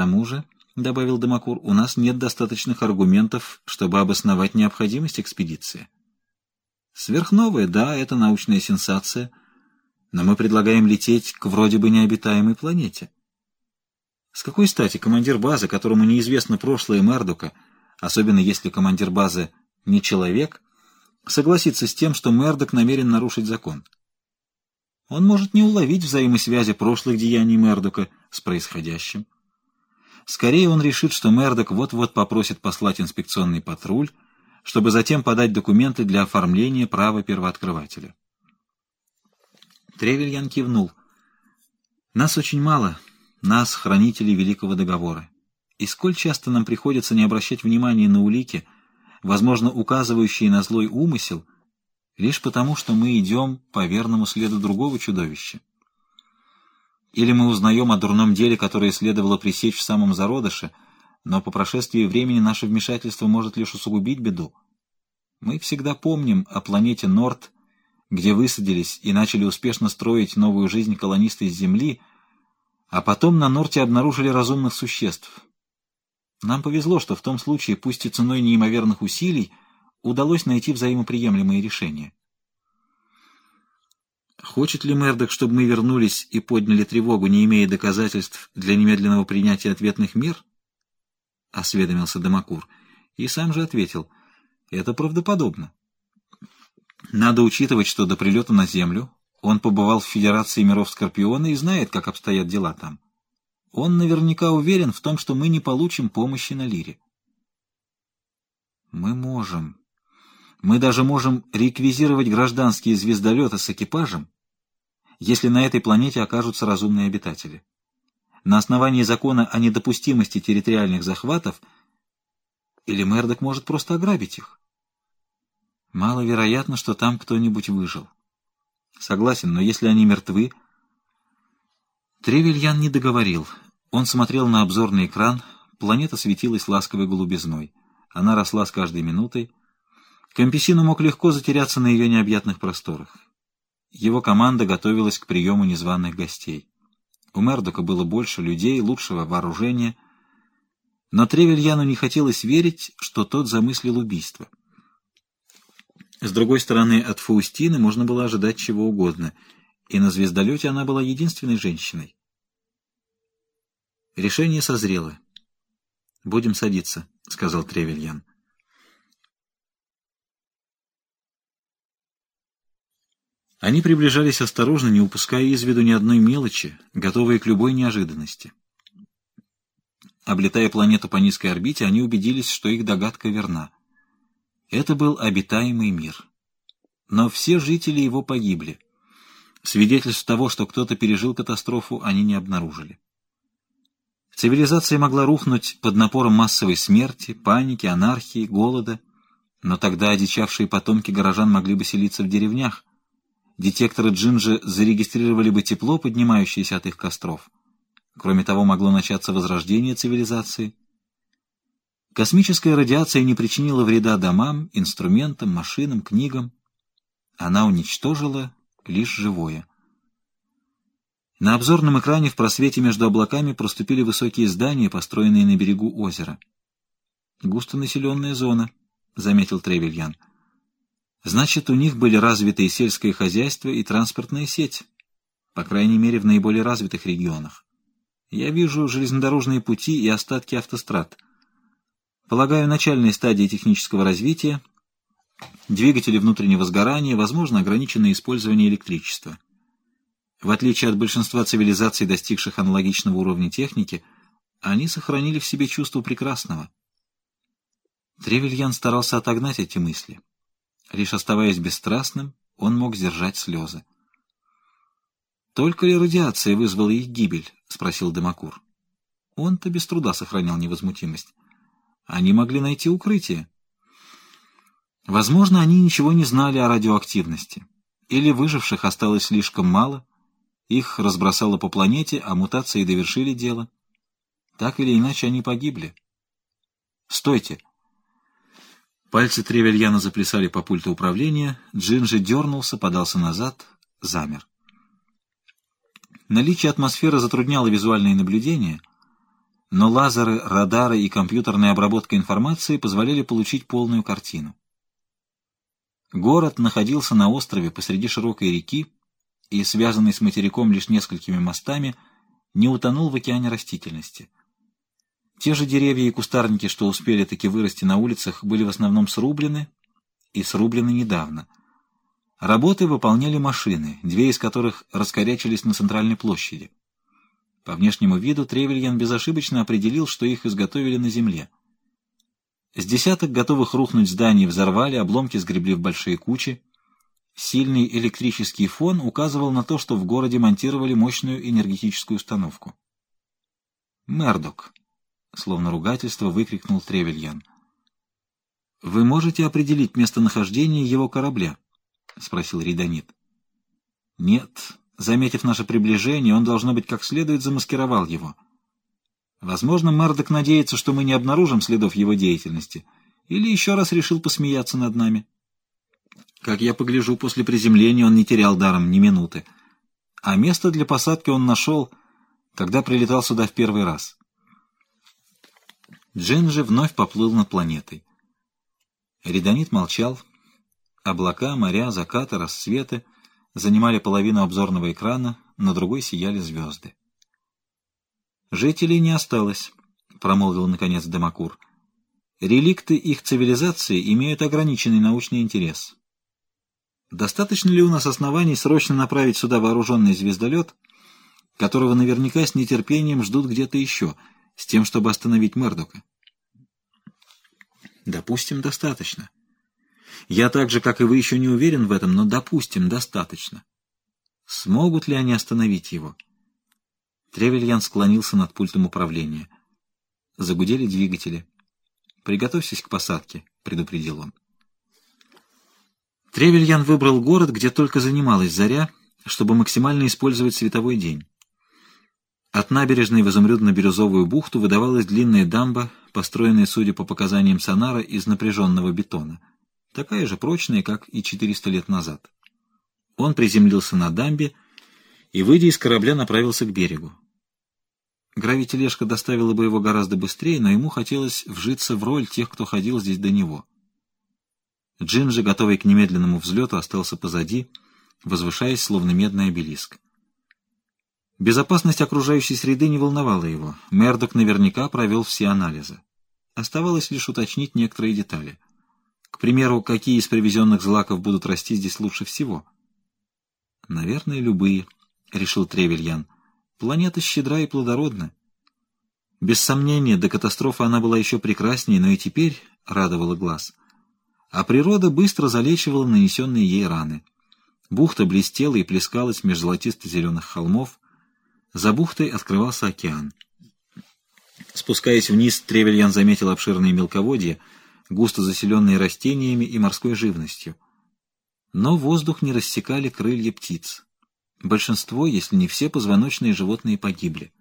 тому же, — добавил Демакур, — у нас нет достаточных аргументов, чтобы обосновать необходимость экспедиции. Сверхновая, да, это научная сенсация, но мы предлагаем лететь к вроде бы необитаемой планете. С какой стати командир базы, которому неизвестно прошлое Мердука, особенно если командир базы не человек, согласится с тем, что Мердок намерен нарушить закон? Он может не уловить взаимосвязи прошлых деяний Мердока с происходящим. Скорее он решит, что Мердок вот-вот попросит послать инспекционный патруль, чтобы затем подать документы для оформления права первооткрывателя. Тревельян кивнул. «Нас очень мало, нас, хранителей Великого Договора. И сколь часто нам приходится не обращать внимания на улики, возможно, указывающие на злой умысел, лишь потому, что мы идем по верному следу другого чудовища. Или мы узнаем о дурном деле, которое следовало пресечь в самом зародыше, но по прошествии времени наше вмешательство может лишь усугубить беду. Мы всегда помним о планете Норт, где высадились и начали успешно строить новую жизнь колонисты из Земли, а потом на Норте обнаружили разумных существ. Нам повезло, что в том случае, пусть и ценой неимоверных усилий, удалось найти взаимоприемлемые решения. Хочет ли Мердок, чтобы мы вернулись и подняли тревогу, не имея доказательств для немедленного принятия ответных мер? — осведомился Дамакур. И сам же ответил. — Это правдоподобно. Надо учитывать, что до прилета на Землю он побывал в Федерации миров Скорпиона и знает, как обстоят дела там. Он наверняка уверен в том, что мы не получим помощи на Лире. Мы можем. Мы даже можем реквизировать гражданские звездолеты с экипажем, если на этой планете окажутся разумные обитатели. На основании закона о недопустимости территориальных захватов или Мердок может просто ограбить их. Маловероятно, что там кто-нибудь выжил. Согласен, но если они мертвы... Тревельян не договорил. Он смотрел на обзорный экран. Планета светилась ласковой голубизной. Она росла с каждой минутой. Кампесину мог легко затеряться на ее необъятных просторах. Его команда готовилась к приему незваных гостей. У Мердока было больше людей, лучшего вооружения. Но Тревельяну не хотелось верить, что тот замыслил убийство. С другой стороны, от Фаустины можно было ожидать чего угодно, и на звездолете она была единственной женщиной. Решение созрело. «Будем садиться», — сказал Тревельян. Они приближались осторожно, не упуская из виду ни одной мелочи, готовые к любой неожиданности. Облетая планету по низкой орбите, они убедились, что их догадка верна. Это был обитаемый мир. Но все жители его погибли. Свидетельств того, что кто-то пережил катастрофу, они не обнаружили. Цивилизация могла рухнуть под напором массовой смерти, паники, анархии, голода, но тогда одичавшие потомки горожан могли бы селиться в деревнях. Детекторы Джинджи зарегистрировали бы тепло, поднимающееся от их костров. Кроме того, могло начаться возрождение цивилизации. Космическая радиация не причинила вреда домам, инструментам, машинам, книгам. Она уничтожила лишь живое. На обзорном экране в просвете между облаками проступили высокие здания, построенные на берегу озера. «Густонаселенная зона», — заметил Тревельян. «Значит, у них были развитые сельское хозяйство и транспортная сеть, по крайней мере, в наиболее развитых регионах. Я вижу железнодорожные пути и остатки автострад». Полагаю, начальной стадии технического развития, двигатели внутреннего сгорания, возможно, ограниченное использование электричества. В отличие от большинства цивилизаций, достигших аналогичного уровня техники, они сохранили в себе чувство прекрасного. Тревельян старался отогнать эти мысли. Лишь оставаясь бесстрастным, он мог сдержать слезы. «Только ли радиация вызвала их гибель?» — спросил Демакур. Он-то без труда сохранял невозмутимость. Они могли найти укрытие. Возможно, они ничего не знали о радиоактивности. Или выживших осталось слишком мало, их разбросало по планете, а мутации довершили дело. Так или иначе, они погибли. «Стойте!» Пальцы Тревельяна заплясали по пульту управления, Джинджи дернулся, подался назад, замер. Наличие атмосферы затрудняло визуальные наблюдения — но лазеры, радары и компьютерная обработка информации позволяли получить полную картину. Город находился на острове посреди широкой реки и, связанный с материком лишь несколькими мостами, не утонул в океане растительности. Те же деревья и кустарники, что успели таки вырасти на улицах, были в основном срублены, и срублены недавно. Работы выполняли машины, две из которых раскорячились на центральной площади. По внешнему виду Тревельян безошибочно определил, что их изготовили на земле. С десяток готовых рухнуть зданий взорвали, обломки сгребли в большие кучи. Сильный электрический фон указывал на то, что в городе монтировали мощную энергетическую установку. «Мердок!» — словно ругательство выкрикнул Тревельян. «Вы можете определить местонахождение его корабля?» — спросил Ридонит. «Нет», Заметив наше приближение, он, должно быть, как следует замаскировал его. Возможно, Мардок надеется, что мы не обнаружим следов его деятельности, или еще раз решил посмеяться над нами. Как я погляжу, после приземления он не терял даром ни минуты. А место для посадки он нашел, когда прилетал сюда в первый раз. Джин же вновь поплыл над планетой. Редонит молчал. Облака, моря, закаты, рассветы — занимали половину обзорного экрана, на другой сияли звезды. «Жителей не осталось», — промолвил наконец Демакур. «Реликты их цивилизации имеют ограниченный научный интерес. Достаточно ли у нас оснований срочно направить сюда вооруженный звездолет, которого наверняка с нетерпением ждут где-то еще, с тем, чтобы остановить Мердока?» «Допустим, достаточно». Я так же, как и вы, еще не уверен в этом, но, допустим, достаточно. Смогут ли они остановить его? Тревельян склонился над пультом управления. Загудели двигатели. «Приготовьтесь к посадке», — предупредил он. Тревельян выбрал город, где только занималась заря, чтобы максимально использовать световой день. От набережной в изумрудно-бирюзовую бухту выдавалась длинная дамба, построенная, судя по показаниям сонара, из напряженного бетона — такая же прочная, как и 400 лет назад. Он приземлился на дамбе и, выйдя из корабля, направился к берегу. Гравитележка доставила бы его гораздо быстрее, но ему хотелось вжиться в роль тех, кто ходил здесь до него. Джин же, готовый к немедленному взлету, остался позади, возвышаясь, словно медный обелиск. Безопасность окружающей среды не волновала его. Мердок наверняка провел все анализы. Оставалось лишь уточнить некоторые детали — к примеру, какие из привезенных злаков будут расти здесь лучше всего? Наверное, любые, — решил Тревельян. Планета щедра и плодородна. Без сомнения, до катастрофы она была еще прекраснее, но и теперь радовала глаз. А природа быстро залечивала нанесенные ей раны. Бухта блестела и плескалась меж золотисто-зеленых холмов. За бухтой открывался океан. Спускаясь вниз, Тревельян заметил обширные мелководья — густо заселенные растениями и морской живностью. Но воздух не рассекали крылья птиц. Большинство, если не все позвоночные животные погибли.